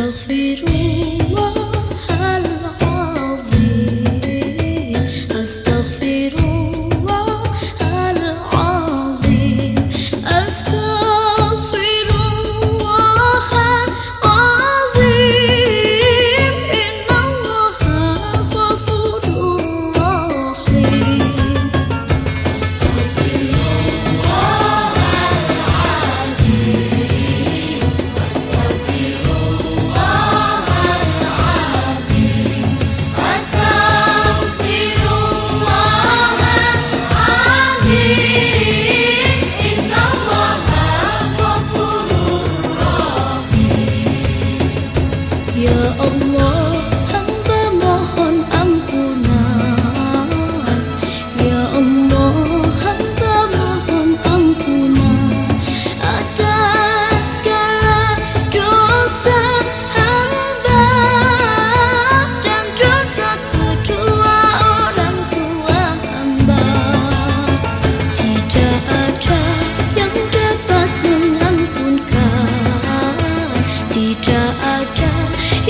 أستغفر الله العظيم. أستغفر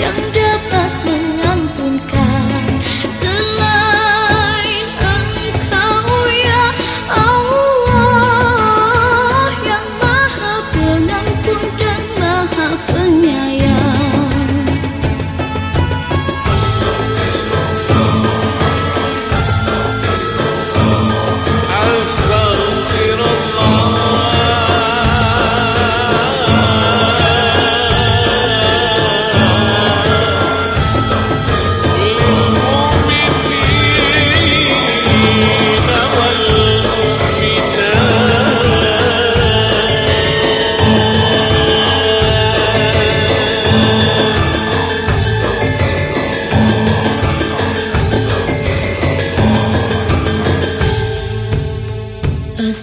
想。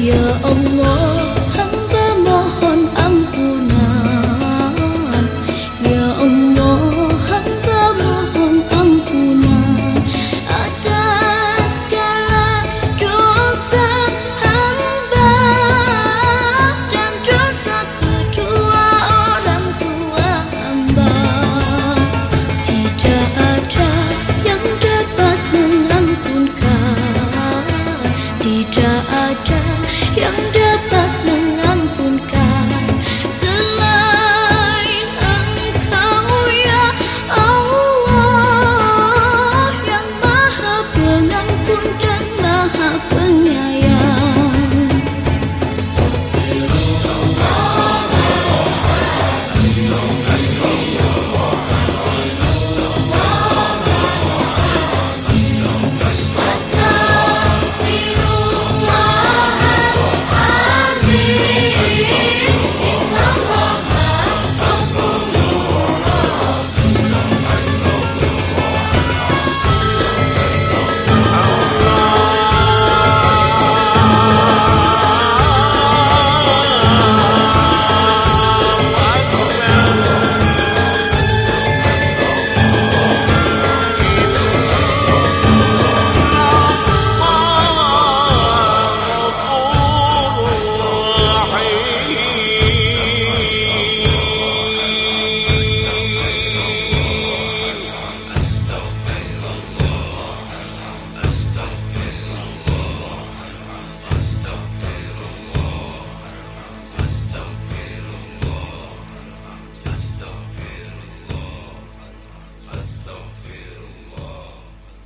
يا الله. ada yang dapat mengatakan